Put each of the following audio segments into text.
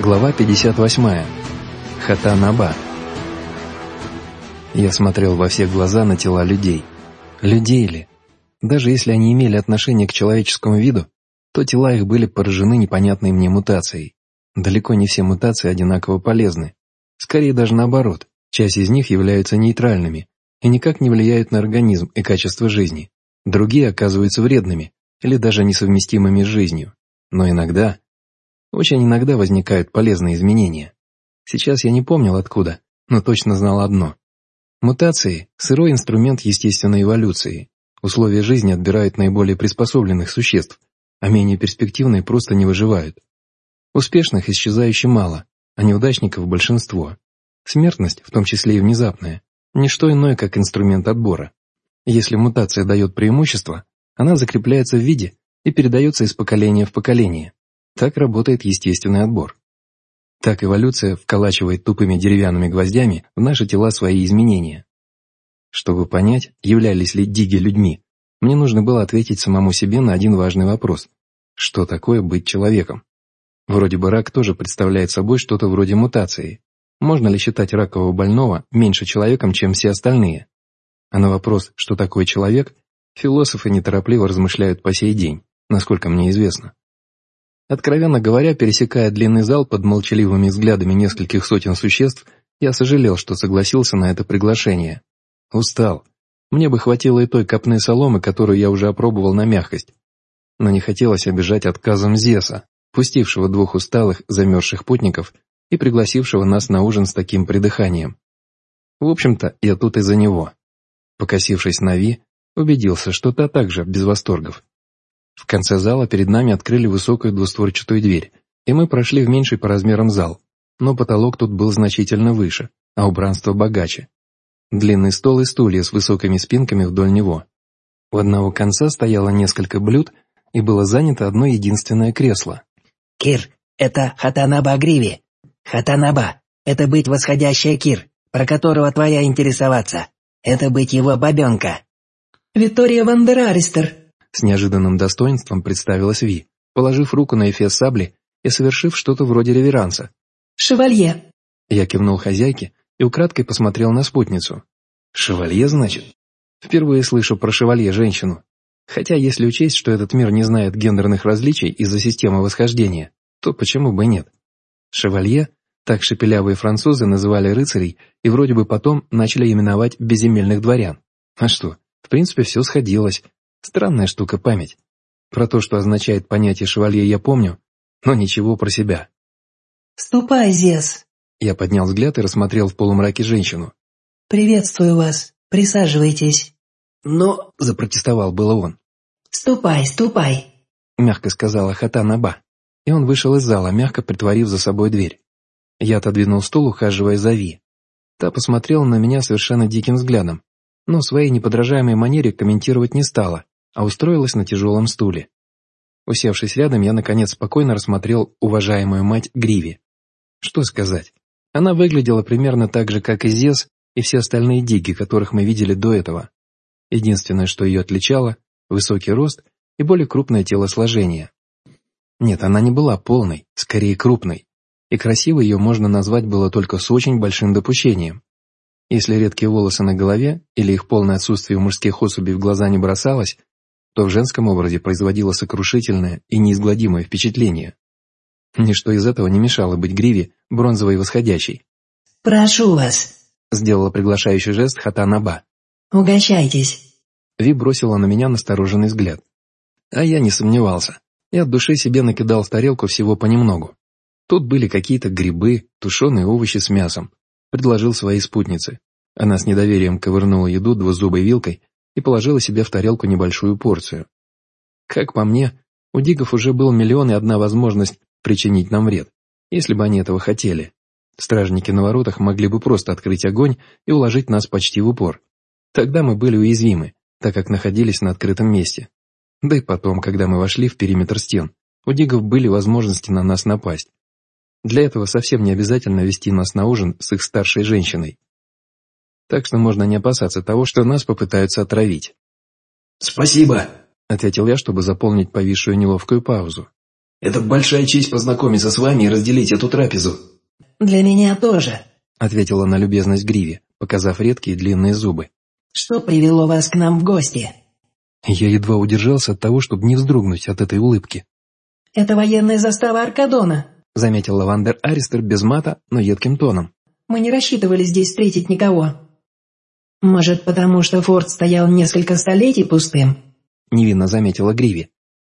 Глава 58. Хатанаба. Я смотрел во все глаза на тела людей. Людей ли? Даже если они имели отношение к человеческому виду, то тела их были поражены непонятной мне мутацией. Далеко не все мутации одинаково полезны. Скорее даже наоборот, часть из них являются нейтральными и никак не влияют на организм и качество жизни. Другие оказываются вредными или даже несовместимыми с жизнью. Но иногда очень иногда возникают полезные изменения. Сейчас я не помнил откуда, но точно знал одно. Мутации – сырой инструмент естественной эволюции. Условия жизни отбирают наиболее приспособленных существ, а менее перспективные просто не выживают. Успешных исчезающе мало, а неудачников большинство. Смертность, в том числе и внезапная, не что иное, как инструмент отбора. Если мутация дает преимущество, она закрепляется в виде и передается из поколения в поколение. Так работает естественный отбор. Так эволюция вколачивает тупыми деревянными гвоздями в наши тела свои изменения. Чтобы понять, являлись ли диги людьми, мне нужно было ответить самому себе на один важный вопрос. Что такое быть человеком? Вроде бы рак тоже представляет собой что-то вроде мутации. Можно ли считать ракового больного меньше человеком, чем все остальные? А на вопрос, что такое человек, философы неторопливо размышляют по сей день, насколько мне известно. Откровенно говоря, пересекая длинный зал под молчаливыми взглядами нескольких сотен существ, я сожалел, что согласился на это приглашение. Устал. Мне бы хватило и той копны соломы, которую я уже опробовал на мягкость. Но не хотелось обижать отказом Зеса, пустившего двух усталых, замерзших путников и пригласившего нас на ужин с таким придыханием. В общем-то, я тут из-за него. Покосившись на Ви, убедился, что та также без восторгов. В конце зала перед нами открыли высокую двустворчатую дверь, и мы прошли в меньший по размерам зал, но потолок тут был значительно выше, а убранство богаче. Длинный стол и стулья с высокими спинками вдоль него. У одного конца стояло несколько блюд, и было занято одно единственное кресло. «Кир, это Хатанаба Гриви. Хатанаба — это быть восходящая Кир, про которого твоя интересоваться. Это быть его бабенка». «Виктория Вандераристер», с неожиданным достоинством представилась Ви, положив руку на эфес сабли и совершив что-то вроде реверанса. «Шевалье!» Я кивнул хозяйке и украдкой посмотрел на спутницу. «Шевалье, значит?» Впервые слышу про шевалье женщину. Хотя если учесть, что этот мир не знает гендерных различий из-за системы восхождения, то почему бы нет? Шевалье, так шепелявые французы называли рыцарей и вроде бы потом начали именовать безземельных дворян. А что, в принципе все сходилось, Странная штука память. Про то, что означает понятие шевалье, я помню, но ничего про себя. «Ступай, Зес!» Я поднял взгляд и рассмотрел в полумраке женщину. «Приветствую вас. Присаживайтесь». «Но...» — запротестовал было он. «Ступай, ступай!» — мягко сказала Хатанаба. И он вышел из зала, мягко притворив за собой дверь. Я отодвинул стул, ухаживая за Ви. Та посмотрела на меня совершенно диким взглядом, но своей неподражаемой манере комментировать не стала, а устроилась на тяжелом стуле. Усевшись рядом, я, наконец, спокойно рассмотрел уважаемую мать Гриви. Что сказать? Она выглядела примерно так же, как и Зес и все остальные диги, которых мы видели до этого. Единственное, что ее отличало – высокий рост и более крупное телосложение. Нет, она не была полной, скорее крупной, и красивой ее можно назвать было только с очень большим допущением. Если редкие волосы на голове или их полное отсутствие у мужских особей в глаза не бросалось, то в женском образе производило сокрушительное и неизгладимое впечатление. Ничто из этого не мешало быть гриве бронзовой восходящей. «Прошу вас», — сделала приглашающий жест Хатанаба. «Угощайтесь». Ви бросила на меня настороженный взгляд. А я не сомневался. Я от души себе накидал в тарелку всего понемногу. Тут были какие-то грибы, тушеные овощи с мясом, предложил своей спутнице. Она с недоверием ковырнула еду двузубой вилкой и положила себе в тарелку небольшую порцию. Как по мне, у дигов уже был миллион и одна возможность причинить нам вред, если бы они этого хотели. Стражники на воротах могли бы просто открыть огонь и уложить нас почти в упор. Тогда мы были уязвимы, так как находились на открытом месте. Да и потом, когда мы вошли в периметр стен, у дигов были возможности на нас напасть. Для этого совсем не обязательно вести нас на ужин с их старшей женщиной. Так что можно не опасаться того, что нас попытаются отравить. «Спасибо», — ответил я, чтобы заполнить повисшую неловкую паузу. Это большая честь познакомиться с вами и разделить эту трапезу». «Для меня тоже», — ответила на любезность Гриви, показав редкие длинные зубы. «Что привело вас к нам в гости?» Я едва удержался от того, чтобы не вздрогнуть от этой улыбки. «Это военная застава Аркадона», — заметил Лавандер Аристер без мата, но едким тоном. «Мы не рассчитывали здесь встретить никого». «Может, потому что форт стоял несколько столетий пустым?» — невинно заметила Гриви.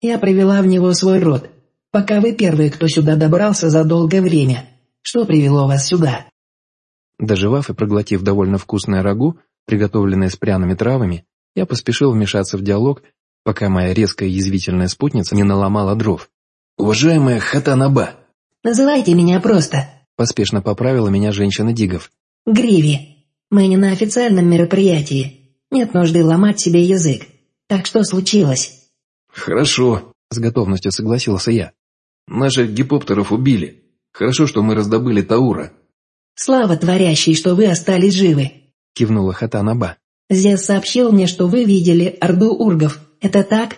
«Я привела в него свой род, пока вы первые, кто сюда добрался за долгое время. Что привело вас сюда?» Доживав и проглотив довольно вкусное рагу, приготовленное с пряными травами, я поспешил вмешаться в диалог, пока моя резкая язвительная спутница не наломала дров. «Уважаемая Хатанаба!» «Называйте меня просто!» Поспешно поправила меня женщина Дигов. «Гриви, мы не на официальном мероприятии. Нет нужды ломать себе язык. Так что случилось?» «Хорошо», — с готовностью согласился я. «Наших гипоптеров убили. Хорошо, что мы раздобыли Таура». «Слава творящей, что вы остались живы», — кивнула Хатанаба. «Зес сообщил мне, что вы видели Орду Ургов. Это так?»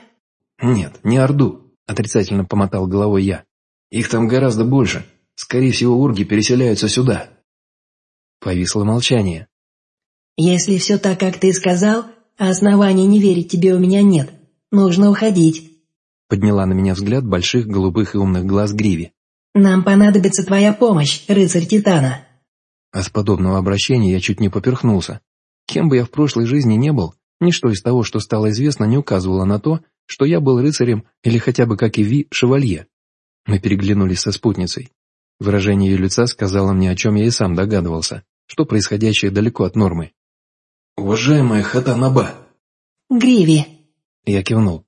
«Нет, не Орду», — отрицательно помотал головой я. «Их там гораздо больше. Скорее всего, урги переселяются сюда». Повисло молчание. «Если все так, как ты сказал, а оснований не верить тебе у меня нет, нужно уходить», — подняла на меня взгляд больших голубых и умных глаз Гриви. «Нам понадобится твоя помощь, рыцарь Титана». От подобного обращения я чуть не поперхнулся. Кем бы я в прошлой жизни не был, ничто из того, что стало известно, не указывало на то, что я был рыцарем или хотя бы, как и Ви, шевалье. Мы переглянулись со спутницей. Выражение ее лица сказало мне, о чем я и сам догадывался, что происходящее далеко от нормы. «Уважаемая Хатанаба!» «Гриви!» Я кивнул.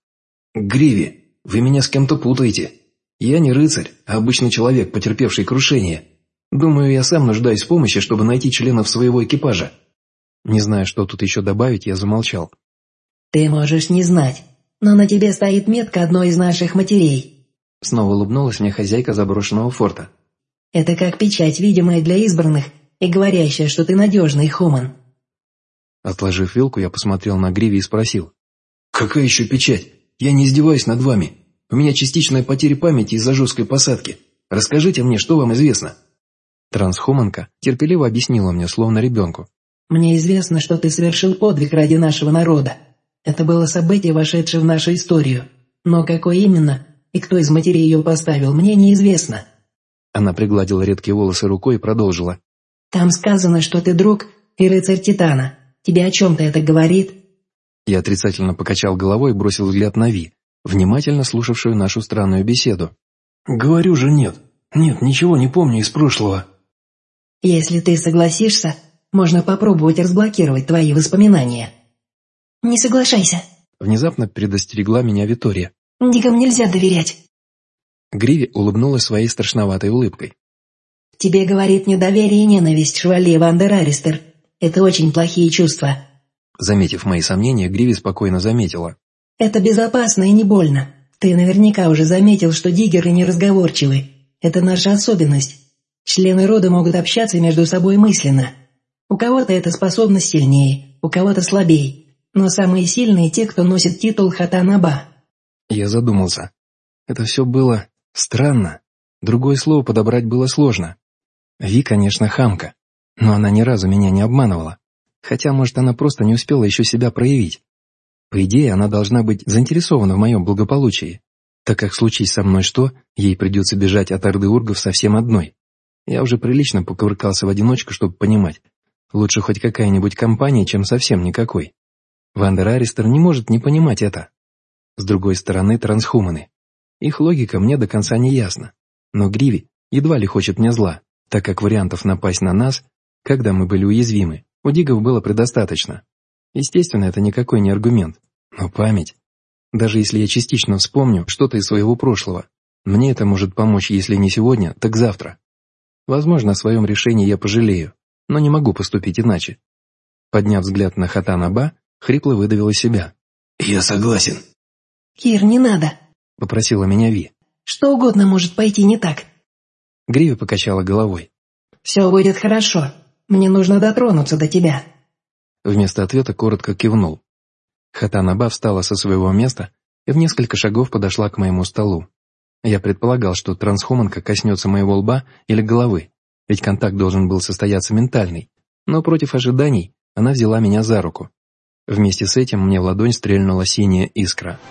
«Гриви, вы меня с кем-то путаете. Я не рыцарь, а обычный человек, потерпевший крушение. Думаю, я сам нуждаюсь в помощи, чтобы найти членов своего экипажа». Не зная, что тут еще добавить, я замолчал. «Ты можешь не знать, но на тебе стоит метка одной из наших матерей». Снова улыбнулась мне хозяйка заброшенного форта. «Это как печать, видимая для избранных и говорящая, что ты надежный хуман». Отложив вилку, я посмотрел на Гриви и спросил. «Какая еще печать? Я не издеваюсь над вами. У меня частичная потеря памяти из-за жесткой посадки. Расскажите мне, что вам известно?» Трансхуманка терпеливо объяснила мне, словно ребенку. «Мне известно, что ты совершил подвиг ради нашего народа. Это было событие, вошедшее в нашу историю. Но какое именно и кто из матерей ее поставил, мне неизвестно». Она пригладила редкие волосы рукой и продолжила. «Там сказано, что ты друг и рыцарь Титана. Тебе о чем-то это говорит?» Я отрицательно покачал головой и бросил взгляд на Ви, внимательно слушавшую нашу странную беседу. «Говорю же нет. Нет, ничего не помню из прошлого». «Если ты согласишься, можно попробовать разблокировать твои воспоминания». «Не соглашайся», — внезапно предостерегла меня Витория. «Дикам нельзя доверять». Гриви улыбнулась своей страшноватой улыбкой. «Тебе говорит недоверие и ненависть, швали Вандер Аристер. Это очень плохие чувства». Заметив мои сомнения, Гриви спокойно заметила. «Это безопасно и не больно. Ты наверняка уже заметил, что диггеры неразговорчивы. Это наша особенность. Члены рода могут общаться между собой мысленно. У кого-то эта способность сильнее, у кого-то слабее. Но самые сильные те, кто носит титул Хатанаба». Я задумался. Это все было странно. Другое слово подобрать было сложно. Ви, конечно, хамка, но она ни разу меня не обманывала. Хотя, может, она просто не успела еще себя проявить. По идее, она должна быть заинтересована в моем благополучии, так как случись со мной что, ей придется бежать от Орды Ургов совсем одной. Я уже прилично покувыркался в одиночку, чтобы понимать. Лучше хоть какая-нибудь компания, чем совсем никакой. Вандер Аристер не может не понимать это. С другой стороны, трансхуманы. Их логика мне до конца не ясна. Но Гриви едва ли хочет мне зла, так как вариантов напасть на нас, когда мы были уязвимы, у Дигов было предостаточно. Естественно, это никакой не аргумент. Но память... Даже если я частично вспомню что-то из своего прошлого, мне это может помочь, если не сегодня, так завтра. Возможно, о своем решении я пожалею, но не могу поступить иначе. Подняв взгляд на Хатанаба, хрипло выдавил из себя. «Я согласен». «Кир, не надо», — попросила меня Ви. «Что угодно может пойти не так». Гриви покачала головой. «Все будет хорошо. Мне нужно дотронуться до тебя». Вместо ответа коротко кивнул. Хатанаба встала со своего места и в несколько шагов подошла к моему столу. Я предполагал, что трансхуманка коснется моего лба или головы, ведь контакт должен был состояться ментальный, но против ожиданий она взяла меня за руку. Вместе с этим мне в ладонь стрельнула синяя искра –